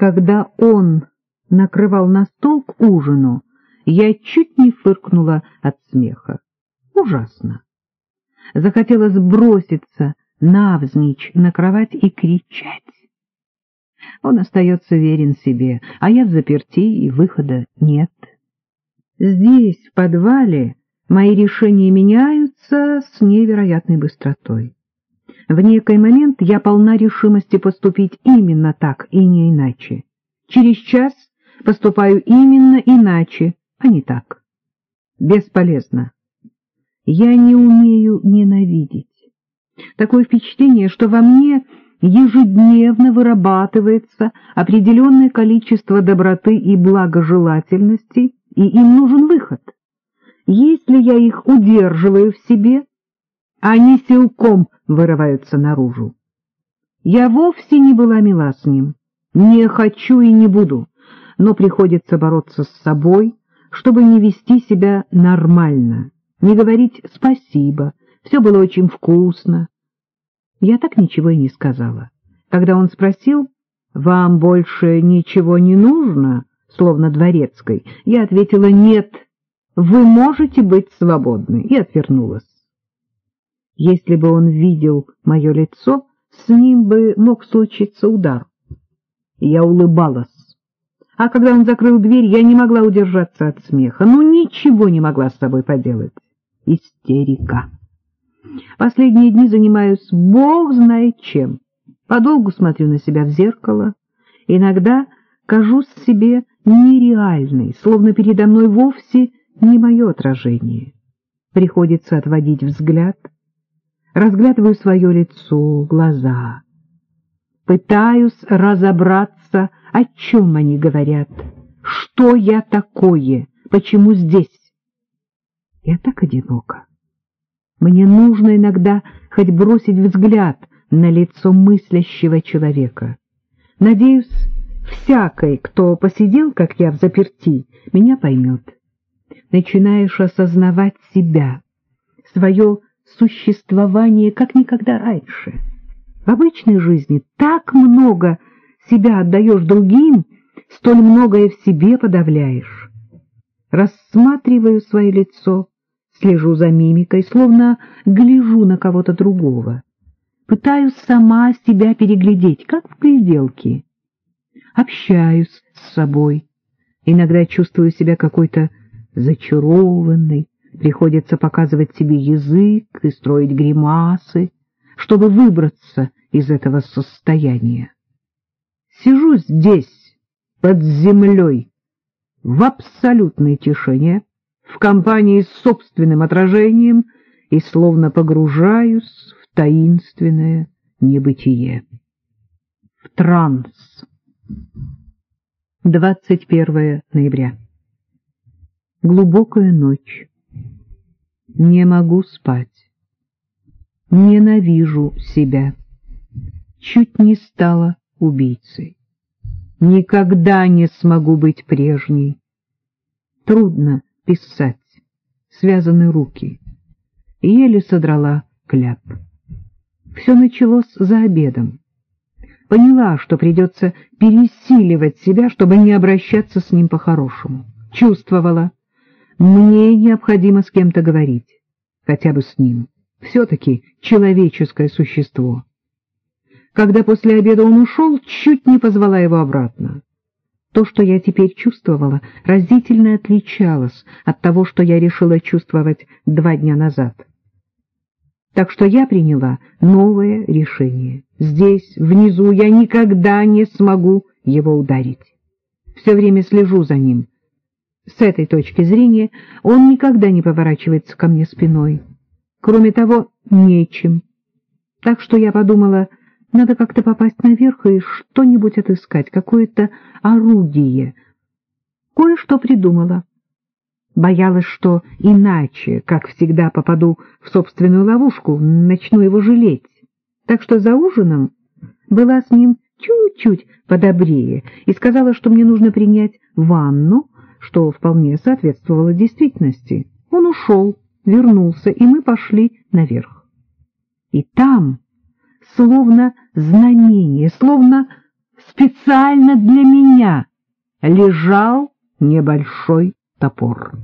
Когда он накрывал на стол к ужину, я чуть не фыркнула от смеха. Ужасно. Захотелось броситься навзничь на кровать и кричать. Он остается верен себе, а я в заперти, и выхода нет. Здесь, в подвале, мои решения меняются с невероятной быстротой. В некий момент я полна решимости поступить именно так и не иначе. Через час поступаю именно иначе, а не так. Бесполезно. Я не умею ненавидеть. Такое впечатление, что во мне ежедневно вырабатывается определенное количество доброты и благожелательности, и им нужен выход. Если я их удерживаю в себе, они силком вырываются наружу. Я вовсе не была мила с ним, не хочу и не буду, но приходится бороться с собой, чтобы не вести себя нормально, не говорить «спасибо», все было очень вкусно. Я так ничего и не сказала. Когда он спросил, «Вам больше ничего не нужно?» словно дворецкой, я ответила «нет, вы можете быть свободны» и отвернулась. Если бы он видел мое лицо, с ним бы мог случиться удар. Я улыбалась. А когда он закрыл дверь, я не могла удержаться от смеха. Ну, ничего не могла с собой поделать. Истерика. Последние дни занимаюсь бог знает чем. Подолгу смотрю на себя в зеркало. Иногда кажусь себе нереальной, словно передо мной вовсе не мое отражение. Приходится отводить взгляд, разглядываю свое лицо, глаза. Пытаюсь разобраться, о чем они говорят, что я такое, почему здесь. Я так одинока. Мне нужно иногда хоть бросить взгляд на лицо мыслящего человека. Надеюсь, всякий, кто посидел, как я, в заперти, меня поймет. Начинаешь осознавать себя, свое существование, как никогда раньше. В обычной жизни так много себя отдаешь другим, столь многое в себе подавляешь. Рассматриваю свое лицо, слежу за мимикой, словно гляжу на кого-то другого. Пытаюсь сама себя переглядеть, как в гляделке общаюсь с собой. Иногда чувствую себя какой-то зачарованной, приходится показывать себе язык и строить гримасы, чтобы выбраться из этого состояния. Сижу здесь, под землей, в абсолютной тишине, в компании с собственным отражением и словно погружаюсь в таинственное небытие, в транс. 21 ноября. Глубокая ночь. Не могу спать. Ненавижу себя. Чуть не стала убийцей. Никогда не смогу быть прежней. Трудно писать. Связаны руки. Еле содрала кляп. Все началось за обедом поняла, что придется пересиливать себя, чтобы не обращаться с ним по-хорошему. Чувствовала, мне необходимо с кем-то говорить, хотя бы с ним. Все-таки человеческое существо. Когда после обеда он ушел, чуть не позвала его обратно. То, что я теперь чувствовала, разительно отличалось от того, что я решила чувствовать два дня назад. Так что я приняла новое решение. Здесь, внизу, я никогда не смогу его ударить. Все время слежу за ним. С этой точки зрения он никогда не поворачивается ко мне спиной. Кроме того, нечем. Так что я подумала, надо как-то попасть наверх и что-нибудь отыскать, какое-то орудие. Кое-что придумала. Боялась, что иначе, как всегда, попаду в собственную ловушку, начну его жалеть. Так что за ужином была с ним чуть-чуть подобрее и сказала, что мне нужно принять ванну, что вполне соответствовало действительности. Он ушел, вернулся, и мы пошли наверх. И там, словно знамение, словно специально для меня лежал небольшой топор.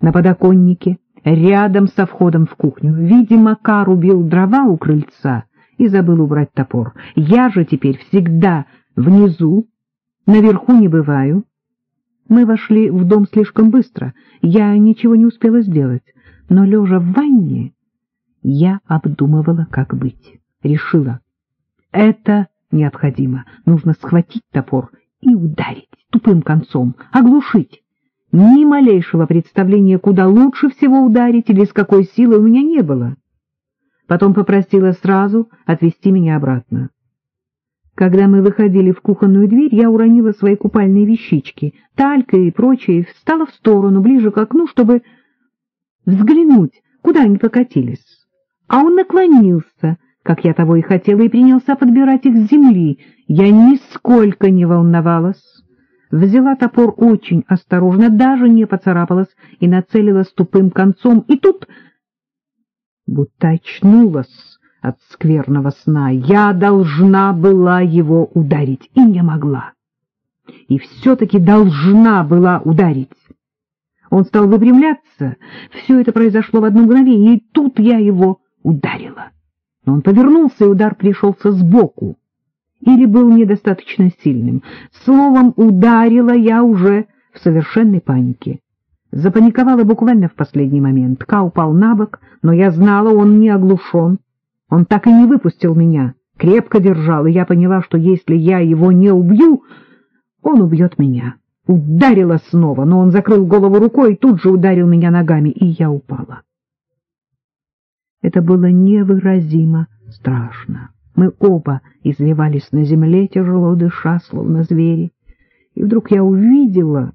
На подоконнике, рядом со входом в кухню, видимо, Кар убил дрова у крыльца и забыл убрать топор. Я же теперь всегда внизу, наверху не бываю. Мы вошли в дом слишком быстро, я ничего не успела сделать, но, лежа в ванне, я обдумывала, как быть. Решила, это необходимо, нужно схватить топор и ударить тупым концом, оглушить. Ни малейшего представления, куда лучше всего ударить или с какой силой у меня не было. Потом попросила сразу отвезти меня обратно. Когда мы выходили в кухонную дверь, я уронила свои купальные вещички, талька и прочее, встала в сторону, ближе к окну, чтобы взглянуть, куда они покатились. А он наклонился, как я того и хотела, и принялся подбирать их с земли. Я нисколько не волновалась. Взяла топор очень осторожно, даже не поцарапалась и нацелилась тупым концом. И тут будто очнулась от скверного сна. Я должна была его ударить, и не могла. И все-таки должна была ударить. Он стал выпрямляться. Все это произошло в одно мгновение, и тут я его ударила. Но он повернулся, и удар пришелся сбоку. Или был недостаточно сильным. Словом, ударила я уже в совершенной панике. Запаниковала буквально в последний момент. Ка упал на бок, но я знала, он не оглушен. Он так и не выпустил меня, крепко держал, и я поняла, что если я его не убью, он убьет меня. Ударила снова, но он закрыл голову рукой и тут же ударил меня ногами, и я упала. Это было невыразимо страшно. Мы оба извивались на земле, тяжело дыша, словно звери. И вдруг я увидела,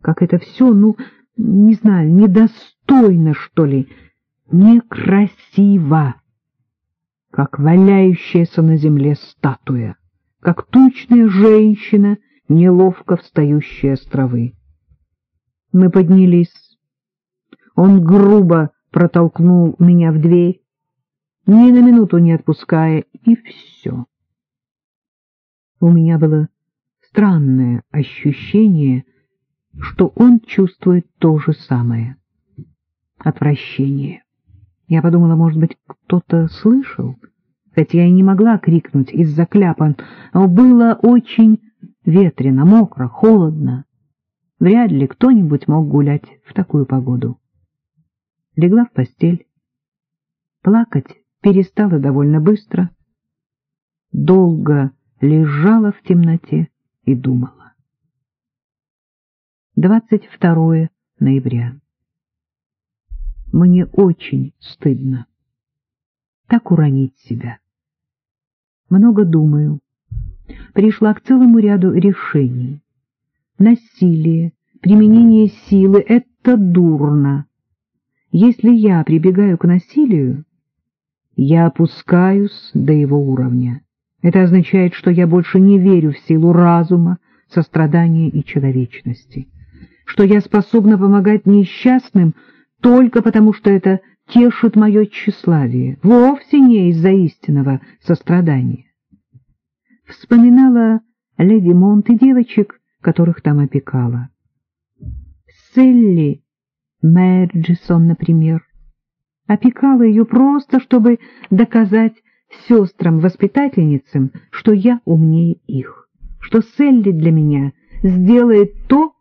как это все, ну, не знаю, недостойно, что ли, некрасиво как валяющаяся на земле статуя, как тучная женщина, неловко встающая с травы. Мы поднялись. Он грубо протолкнул меня в дверь, ни на минуту не отпуская, и все. У меня было странное ощущение, что он чувствует то же самое — отвращение. Я подумала, может быть, кто-то слышал, хотя я и не могла крикнуть из-за кляпа, но было очень ветрено, мокро, холодно. Вряд ли кто-нибудь мог гулять в такую погоду. Легла в постель. Плакать перестала довольно быстро. Долго лежала в темноте и думала. 22 ноября. Мне очень стыдно. Так уронить себя. Много думаю. Пришла к целому ряду решений. Насилие, применение силы — это дурно. Если я прибегаю к насилию, я опускаюсь до его уровня. Это означает, что я больше не верю в силу разума, сострадания и человечности, что я способна помогать несчастным — только потому, что это тешит мое тщеславие, вовсе не из-за истинного сострадания. Вспоминала леди Монт и девочек, которых там опекала. Селли Мерджисон, например, опекала ее просто, чтобы доказать сестрам-воспитательницам, что я умнее их, что Селли для меня сделает то,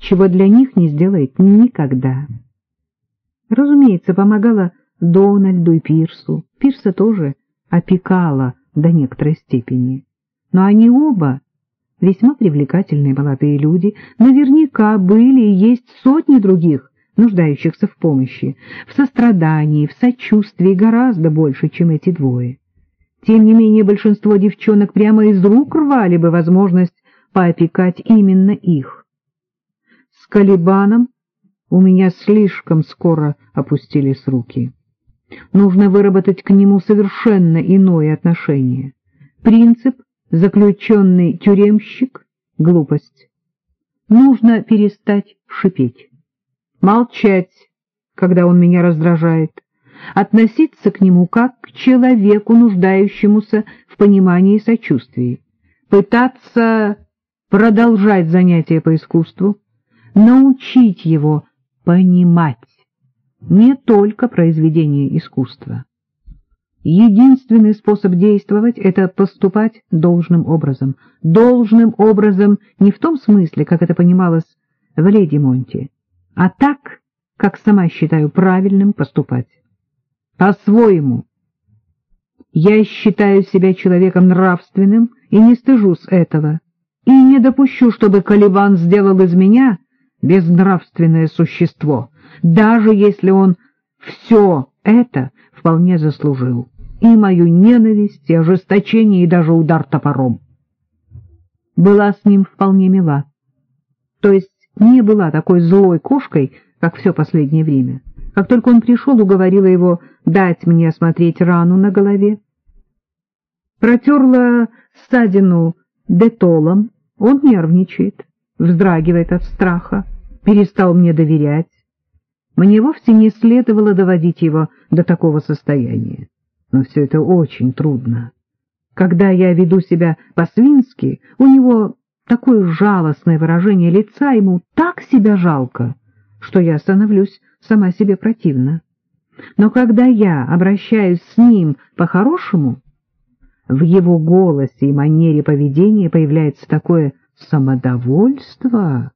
чего для них не сделает никогда. Разумеется, помогала Дональду и Пирсу. Пирса тоже опекала до некоторой степени. Но они оба весьма привлекательные молодые люди, наверняка были и есть сотни других, нуждающихся в помощи, в сострадании, в сочувствии гораздо больше, чем эти двое. Тем не менее, большинство девчонок прямо из рук рвали бы возможность поопекать именно их. С Калибаном у меня слишком скоро опустились руки. Нужно выработать к нему совершенно иное отношение. Принцип «заключенный тюремщик» — глупость. Нужно перестать шипеть, молчать, когда он меня раздражает, относиться к нему как к человеку, нуждающемуся в понимании и сочувствии, пытаться продолжать занятия по искусству, научить его понимать не только произведение искусства. Единственный способ действовать — это поступать должным образом. Должным образом не в том смысле, как это понималось в Леди Монти, а так, как сама считаю правильным поступать. По-своему. Я считаю себя человеком нравственным и не стыжусь этого, и не допущу, чтобы Калибан сделал из меня безнравственное существо, даже если он все это вполне заслужил, и мою ненависть, и ожесточение, и даже удар топором. Была с ним вполне мила, то есть не была такой злой кошкой, как все последнее время. Как только он пришел, уговорила его дать мне осмотреть рану на голове. Протерла ссадину детолом, он нервничает, вздрагивает от страха, перестал мне доверять. Мне вовсе не следовало доводить его до такого состояния. Но все это очень трудно. Когда я веду себя по-свински, у него такое жалостное выражение лица, ему так себя жалко, что я становлюсь сама себе противна. Но когда я обращаюсь с ним по-хорошему, в его голосе и манере поведения появляется такое самодовольство,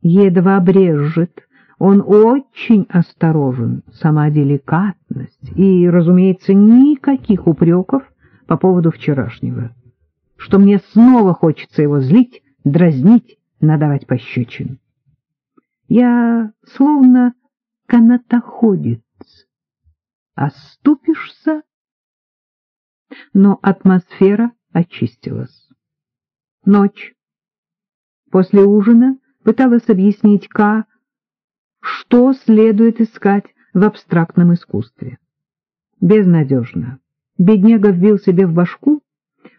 едва брежет, он очень осторожен, сама деликатность и, разумеется, никаких упреков по поводу вчерашнего, что мне снова хочется его злить, дразнить, надавать пощечин. Я словно канатоходец. Оступишься, но атмосфера очистилась. Ночь. После ужина пыталась объяснить Ка, что следует искать в абстрактном искусстве. Безнадежно. Бедняга вбил себе в башку,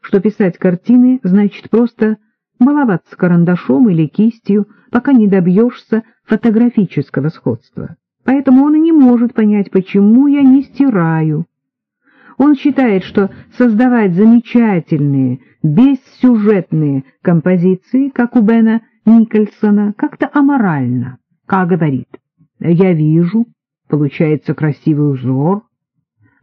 что писать картины значит просто баловаться карандашом или кистью, пока не добьешься фотографического сходства. Поэтому он и не может понять, почему я не стираю. Он считает, что создавать замечательные, бессюжетные композиции, как у Бена Никольсона, как-то аморально. Как говорит, я вижу, получается красивый узор,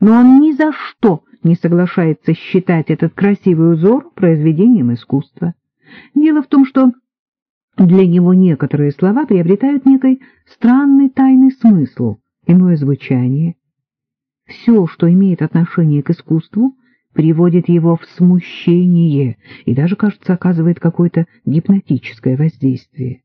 но он ни за что не соглашается считать этот красивый узор произведением искусства. Дело в том, что для него некоторые слова приобретают некий странный тайный смысл, иное звучание. Все, что имеет отношение к искусству, приводит его в смущение и даже, кажется, оказывает какое-то гипнотическое воздействие.